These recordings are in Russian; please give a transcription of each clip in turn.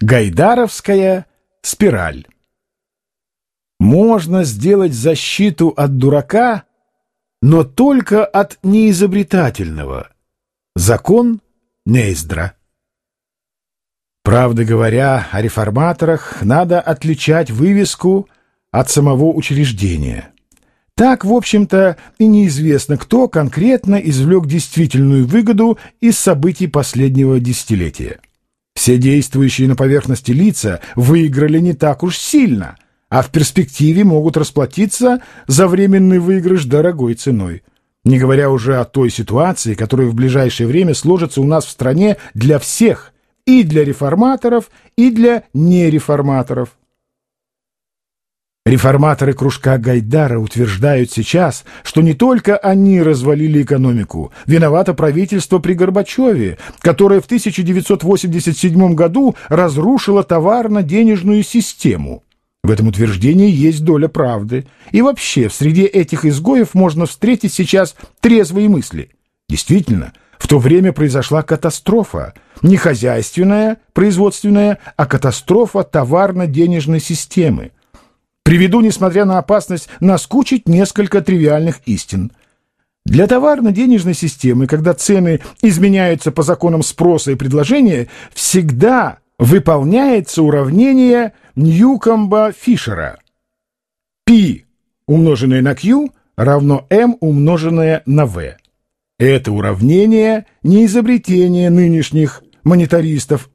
Гайдаровская спираль. Можно сделать защиту от дурака, но только от неизобретательного. Закон Нейздра. Правда говоря, о реформаторах надо отличать вывеску от самого учреждения. Так, в общем-то, и неизвестно, кто конкретно извлек действительную выгоду из событий последнего десятилетия. Все действующие на поверхности лица выиграли не так уж сильно, а в перспективе могут расплатиться за временный выигрыш дорогой ценой. Не говоря уже о той ситуации, которая в ближайшее время сложится у нас в стране для всех, и для реформаторов, и для нереформаторов. Реформаторы кружка Гайдара утверждают сейчас, что не только они развалили экономику, виновато правительство при Горбачеве, которое в 1987 году разрушило товарно-денежную систему. В этом утверждении есть доля правды. И вообще, в среде этих изгоев можно встретить сейчас трезвые мысли. Действительно, в то время произошла катастрофа. Не хозяйственная, производственная, а катастрофа товарно-денежной системы. Приведу, несмотря на опасность, наскучить несколько тривиальных истин. Для товарно-денежной системы, когда цены изменяются по законам спроса и предложения, всегда выполняется уравнение Ньюкомба-Фишера. P умноженное на Q равно M умноженное на V. Это уравнение не изобретение нынешних монетаристов,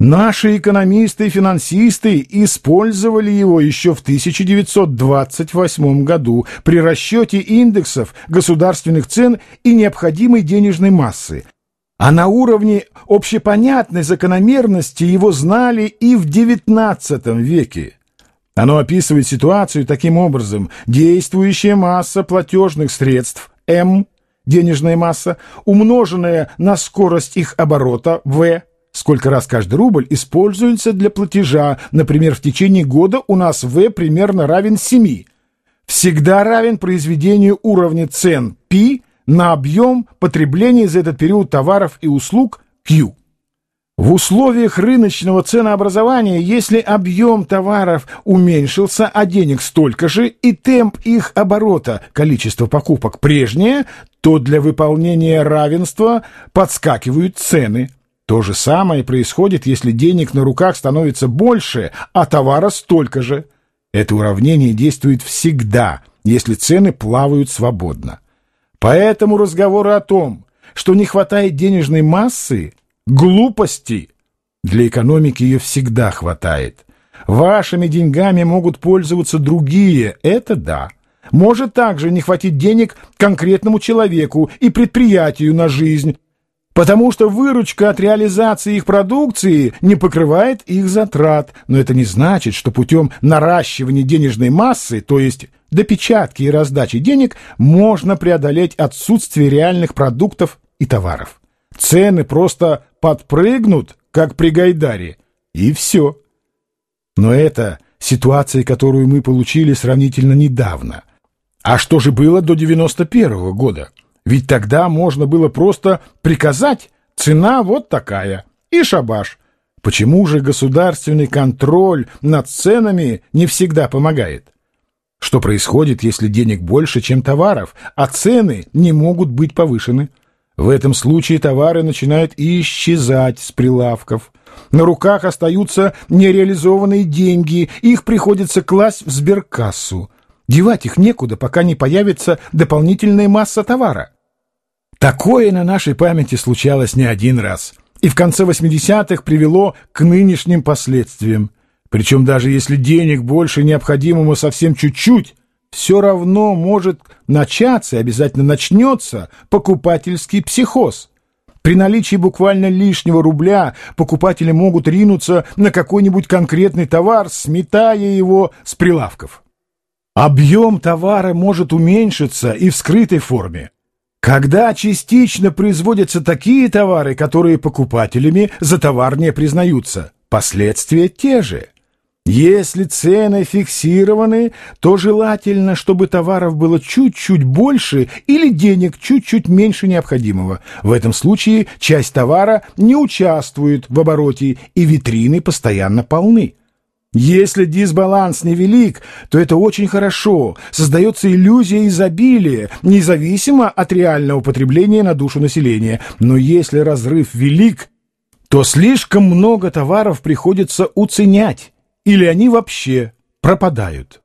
Наши экономисты и финансисты использовали его еще в 1928 году при расчете индексов государственных цен и необходимой денежной массы. А на уровне общепонятной закономерности его знали и в XIX веке. Оно описывает ситуацию таким образом. Действующая масса платежных средств М, денежная масса, умноженная на скорость их оборота В, сколько раз каждый рубль используется для платежа. Например, в течение года у нас В примерно равен 7. Всегда равен произведению уровня цен P на объем потребления за этот период товаров и услуг Q. В условиях рыночного ценообразования, если объем товаров уменьшился, а денег столько же, и темп их оборота, количество покупок прежнее, то для выполнения равенства подскакивают цены. То же самое происходит, если денег на руках становится больше, а товара столько же. Это уравнение действует всегда, если цены плавают свободно. Поэтому разговоры о том, что не хватает денежной массы, глупости. Для экономики ее всегда хватает. Вашими деньгами могут пользоваться другие, это да. Может также не хватить денег конкретному человеку и предприятию на жизнь, потому что выручка от реализации их продукции не покрывает их затрат, но это не значит, что путем наращивания денежной массы, то есть допечатки и раздачи денег, можно преодолеть отсутствие реальных продуктов и товаров. Цены просто подпрыгнут, как при Гайдаре, и все. Но это ситуация, которую мы получили сравнительно недавно. А что же было до 91 -го года? Ведь тогда можно было просто приказать «цена вот такая» и шабаш. Почему же государственный контроль над ценами не всегда помогает? Что происходит, если денег больше, чем товаров, а цены не могут быть повышены? В этом случае товары начинают исчезать с прилавков. На руках остаются нереализованные деньги, их приходится класть в сберкассу. Девать их некуда, пока не появится дополнительная масса товара. Такое на нашей памяти случалось не один раз, и в конце 80-х привело к нынешним последствиям. Причем даже если денег больше необходимому совсем чуть-чуть, все равно может начаться и обязательно начнется покупательский психоз. При наличии буквально лишнего рубля покупатели могут ринуться на какой-нибудь конкретный товар, сметая его с прилавков. Объем товара может уменьшиться и в скрытой форме. Когда частично производятся такие товары, которые покупателями за товар не признаются, последствия те же. Если цены фиксированы, то желательно, чтобы товаров было чуть-чуть больше или денег чуть-чуть меньше необходимого. В этом случае часть товара не участвует в обороте, и витрины постоянно полны. Если дисбаланс невелик, то это очень хорошо. Создается иллюзия изобилия, независимо от реального потребления на душу населения. Но если разрыв велик, то слишком много товаров приходится уценять или они вообще пропадают.